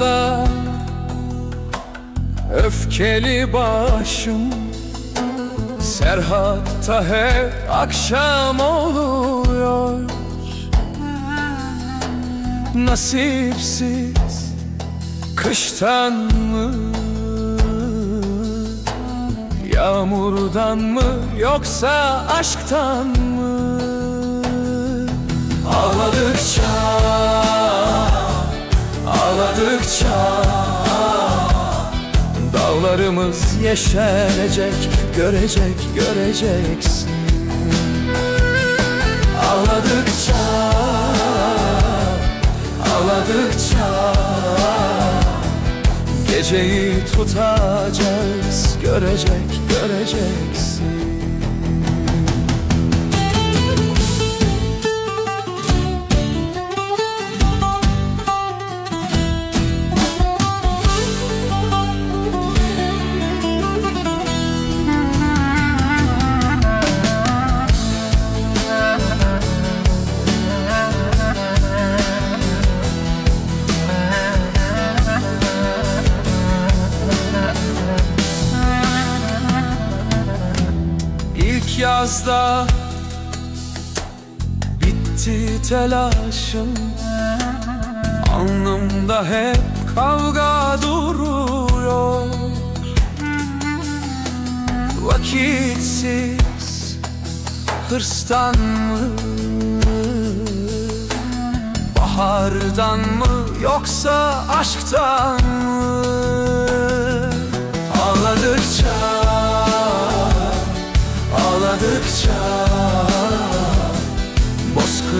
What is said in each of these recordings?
da Öfkeli başım. Serhatta hep akşam oluyor. Nasipsiz kıştan mı Yağmurdan mı yoksa aşktan mı? Ağladıkça Ağladıkça Dağlarımız yeşerecek Görecek göreceksin. Ağladıkça Ağladıkça Geceyi tutacağız Görecek göreceksin yazda bitti telaşım. Alnımda hep kavga duruyor. Vakitsiz hırstan mı? Bahardan mı yoksa aşktan mı? Ağladıkça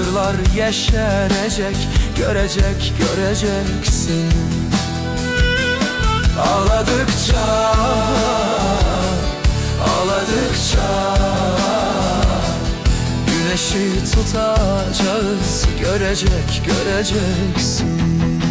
Bozkırlar yeşerecek Görecek göreceksin. Ağladıkça Ağladıkça Güneşi tutacağız Görecek göreceksin